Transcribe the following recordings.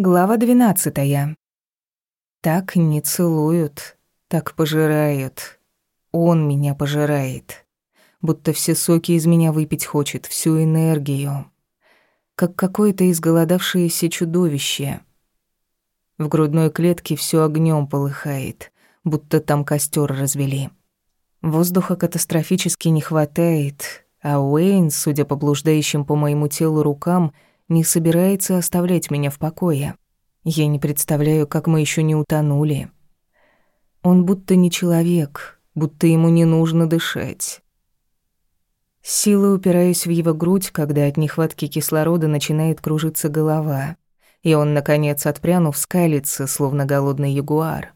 Глава двенадцатая. Так не целуют, так пожирают. Он меня пожирает. Будто все соки из меня выпить хочет, всю энергию. Как какое-то изголодавшееся чудовище. В грудной клетке все огнем полыхает, будто там костер развели. Воздуха катастрофически не хватает, а Уэйн, судя по блуждающим по моему телу рукам, — не собирается оставлять меня в покое. Я не представляю, как мы еще не утонули. Он будто не человек, будто ему не нужно дышать. Силой упираюсь в его грудь, когда от нехватки кислорода начинает кружиться голова, и он, наконец, отпрянув, скалится, словно голодный ягуар.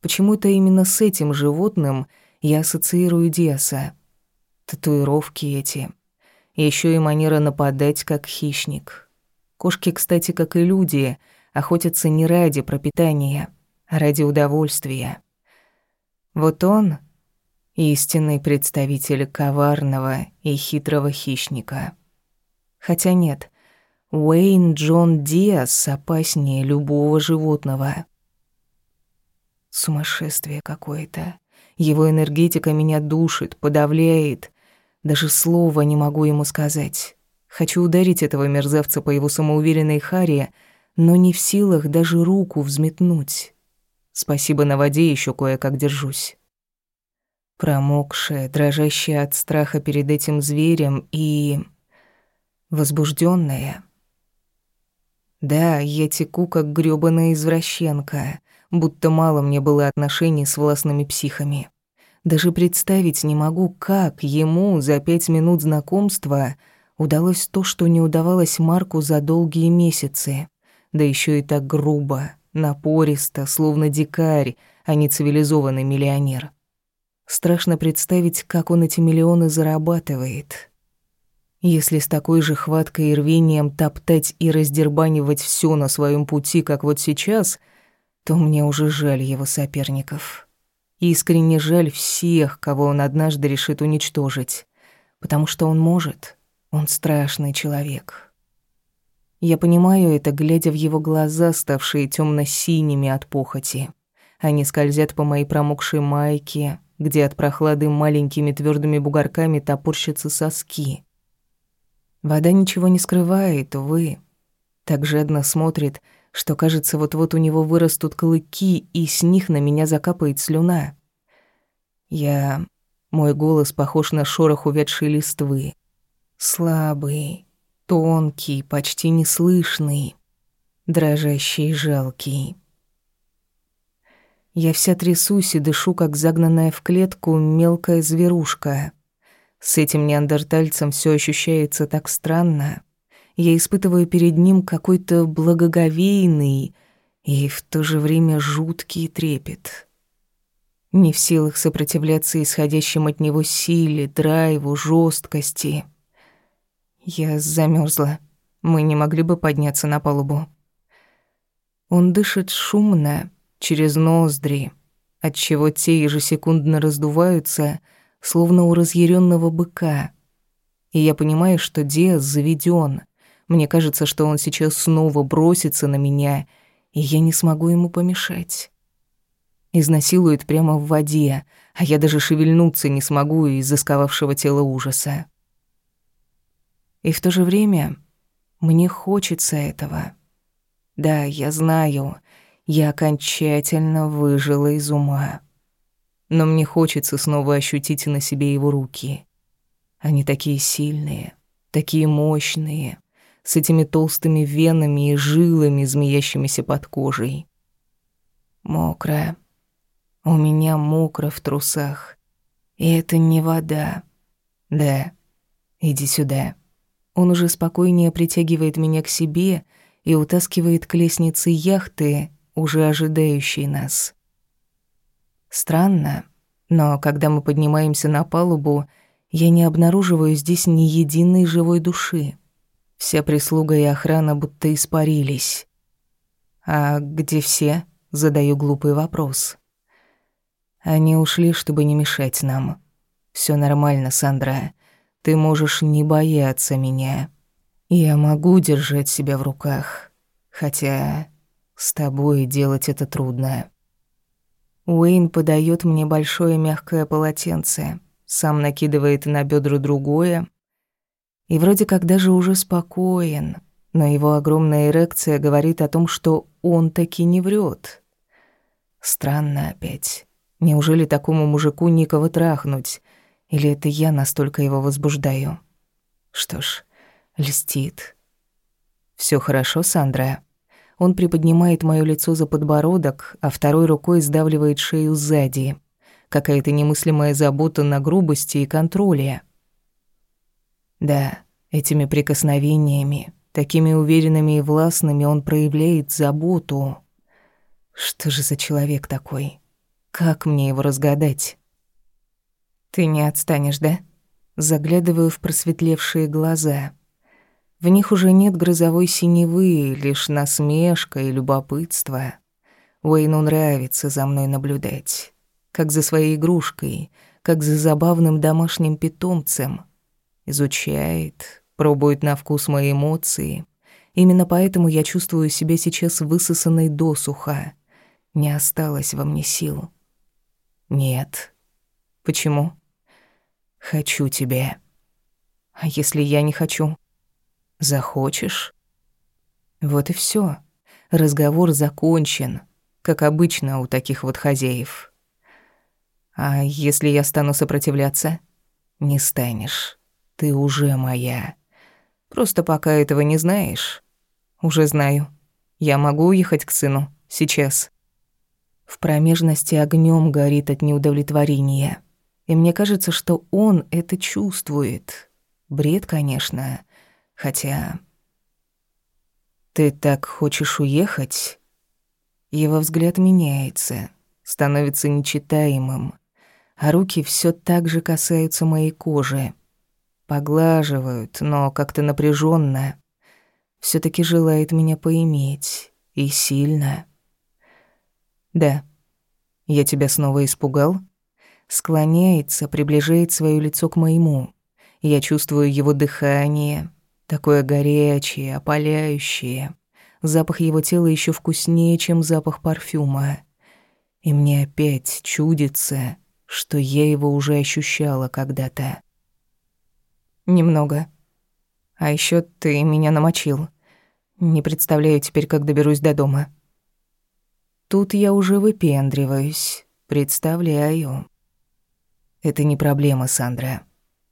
Почему-то именно с этим животным я ассоциирую Диаса. Татуировки эти — еще и манера нападать, как хищник. Кошки, кстати, как и люди, охотятся не ради пропитания, а ради удовольствия. Вот он — истинный представитель коварного и хитрого хищника. Хотя нет, Уэйн Джон Диас опаснее любого животного. Сумасшествие какое-то. Его энергетика меня душит, подавляет, даже слова не могу ему сказать. Хочу ударить этого мерзавца по его самоуверенной харе, но не в силах даже руку взметнуть. Спасибо на воде еще кое-как держусь. Промокшая, дрожащая от страха перед этим зверем и... возбужденная. Да, я теку, как грёбаная извращенка, будто мало мне было отношений с властными психами. Даже представить не могу, как ему за пять минут знакомства удалось то, что не удавалось Марку за долгие месяцы. Да еще и так грубо, напористо, словно дикарь, а не цивилизованный миллионер. Страшно представить, как он эти миллионы зарабатывает. Если с такой же хваткой и рвением топтать и раздербанивать все на своем пути, как вот сейчас, то мне уже жаль его соперников. Искренне жаль всех, кого он однажды решит уничтожить. Потому что он может. Он страшный человек. Я понимаю это, глядя в его глаза, ставшие темно синими от похоти. Они скользят по моей промокшей майке, где от прохлады маленькими твердыми бугорками топорщатся соски. Вода ничего не скрывает, увы. Так жадно смотрит, что, кажется, вот-вот у него вырастут клыки, и с них на меня закапает слюна. Я... Мой голос похож на шорох увядшей листвы. Слабый, тонкий, почти неслышный, дрожащий и жалкий. Я вся трясусь и дышу, как загнанная в клетку мелкая зверушка. С этим неандертальцем все ощущается так странно я испытываю перед ним какой-то благоговейный и в то же время жуткий трепет. Не в силах сопротивляться исходящим от него силе, драйву, жесткости. Я замерзла. Мы не могли бы подняться на палубу. Он дышит шумно, через ноздри, отчего те ежесекундно раздуваются, словно у разъяренного быка. И я понимаю, что Диас заведен. Мне кажется, что он сейчас снова бросится на меня, и я не смогу ему помешать. Изнасилует прямо в воде, а я даже шевельнуться не смогу из-за сковавшего тела ужаса. И в то же время мне хочется этого. Да, я знаю, я окончательно выжила из ума. Но мне хочется снова ощутить на себе его руки. Они такие сильные, такие мощные, с этими толстыми венами и жилами, змеящимися под кожей. Мокрая. У меня мокро в трусах. И это не вода. Да, иди сюда. Он уже спокойнее притягивает меня к себе и утаскивает к лестнице яхты, уже ожидающей нас. Странно, но когда мы поднимаемся на палубу, я не обнаруживаю здесь ни единой живой души. Вся прислуга и охрана будто испарились. «А где все?» — задаю глупый вопрос. «Они ушли, чтобы не мешать нам. Все нормально, Сандра. Ты можешь не бояться меня. Я могу держать себя в руках. Хотя с тобой делать это трудно. Уэйн подает мне большое мягкое полотенце, сам накидывает на бедра другое, и вроде как даже уже спокоен, но его огромная эрекция говорит о том, что он таки не врет. Странно опять. Неужели такому мужику никого трахнуть? Или это я настолько его возбуждаю? Что ж, льстит. Все хорошо, Сандра?» Он приподнимает моё лицо за подбородок, а второй рукой сдавливает шею сзади. Какая-то немыслимая забота на грубости и контроле. Да, этими прикосновениями, такими уверенными и властными он проявляет заботу. Что же за человек такой? Как мне его разгадать? Ты не отстанешь, да? Заглядываю в просветлевшие глаза. В них уже нет грозовой синевы, лишь насмешка и любопытство. Уэйну нравится за мной наблюдать. Как за своей игрушкой, как за забавным домашним питомцем. Изучает, пробует на вкус мои эмоции. Именно поэтому я чувствую себя сейчас высосанной досуха. Не осталось во мне сил. Нет. Почему? Хочу тебя. А если я не хочу? Захочешь? Вот и все. Разговор закончен, как обычно у таких вот хозяев. А если я стану сопротивляться? Не станешь. Ты уже моя. Просто пока этого не знаешь. Уже знаю. Я могу уехать к сыну. Сейчас. В промежности огнем горит от неудовлетворения. И мне кажется, что он это чувствует. Бред, конечно. Хотя... Ты так хочешь уехать? Его взгляд меняется, становится нечитаемым, а руки все так же касаются моей кожи. Поглаживают, но как-то напряженно. все таки желает меня поиметь. И сильно. Да. Я тебя снова испугал? Склоняется, приближает свое лицо к моему. Я чувствую его дыхание, Такое горячее, опаляющее. Запах его тела еще вкуснее, чем запах парфюма. И мне опять чудится, что я его уже ощущала когда-то. Немного. А еще ты меня намочил. Не представляю теперь, как доберусь до дома. Тут я уже выпендриваюсь. Представляю. Это не проблема, Сандра.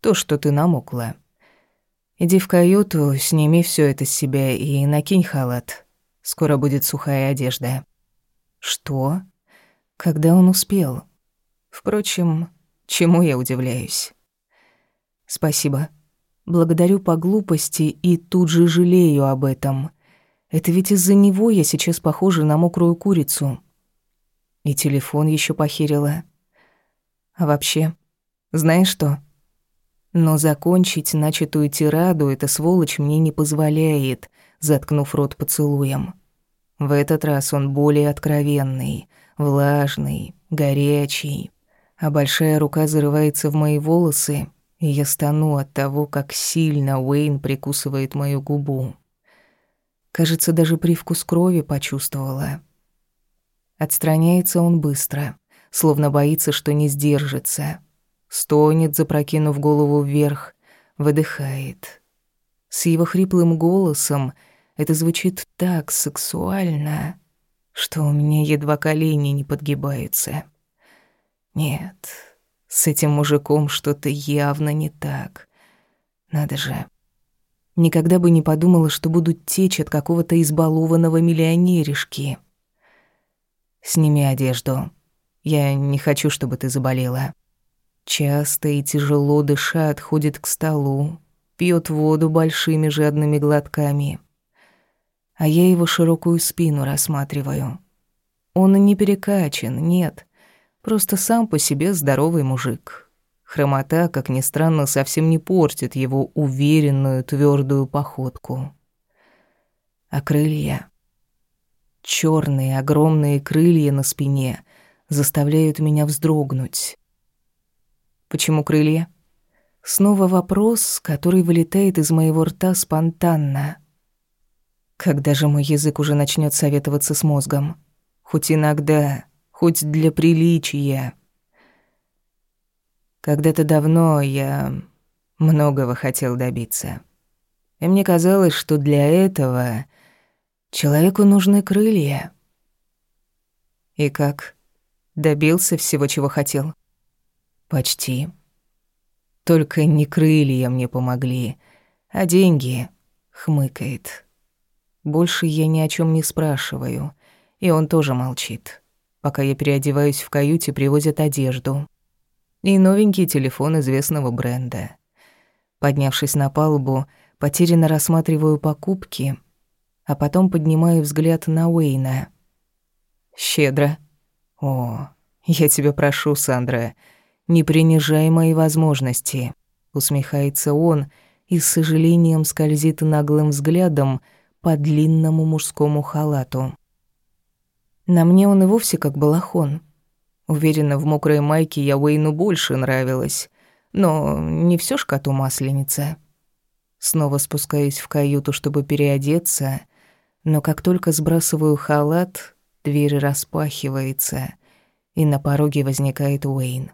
То, что ты намокла. Иди в каюту, сними все это с себя и накинь халат. Скоро будет сухая одежда. Что? Когда он успел? Впрочем, чему я удивляюсь? Спасибо. Благодарю по глупости и тут же жалею об этом. Это ведь из-за него я сейчас похожа на мокрую курицу. И телефон еще похерила. А вообще, знаешь что? Но закончить начатую тираду эта сволочь мне не позволяет, заткнув рот поцелуем. В этот раз он более откровенный, влажный, горячий, а большая рука зарывается в мои волосы, и я стану от того, как сильно Уэйн прикусывает мою губу. Кажется, даже привкус крови почувствовала. Отстраняется он быстро, словно боится, что не сдержится — Стонет, запрокинув голову вверх, выдыхает. С его хриплым голосом это звучит так сексуально, что у меня едва колени не подгибаются. Нет, с этим мужиком что-то явно не так. Надо же. Никогда бы не подумала, что буду течь от какого-то избалованного миллионеришки. Сними одежду. Я не хочу, чтобы ты заболела. Часто и тяжело дыша отходит к столу, пьет воду большими жадными глотками. А я его широкую спину рассматриваю. Он не перекачан, нет, просто сам по себе здоровый мужик. Хромота, как ни странно, совсем не портит его уверенную твердую походку. А крылья... Черные огромные крылья на спине заставляют меня вздрогнуть. Почему крылья? Снова вопрос, который вылетает из моего рта спонтанно. Когда же мой язык уже начнет советоваться с мозгом? Хоть иногда, хоть для приличия. Когда-то давно я многого хотел добиться. И мне казалось, что для этого человеку нужны крылья. И как? Добился всего, чего хотел? Почти. Только не крылья мне помогли, а деньги, хмыкает. Больше я ни о чем не спрашиваю, и он тоже молчит. Пока я переодеваюсь в каюте, привозят одежду. И новенький телефон известного бренда. Поднявшись на палубу, потерянно рассматриваю покупки, а потом поднимаю взгляд на Уэйна. «Щедро», «О, я тебя прошу, Сандра, не принижай мои возможности», — усмехается он и с сожалением скользит наглым взглядом по длинному мужскому халату. На мне он и вовсе как балахон. Уверена, в мокрой майке я Уэйну больше нравилась, но не все ж коту масленица. Снова спускаюсь в каюту, чтобы переодеться, но как только сбрасываю халат, Дверь распахивается, и на пороге возникает Уэйн.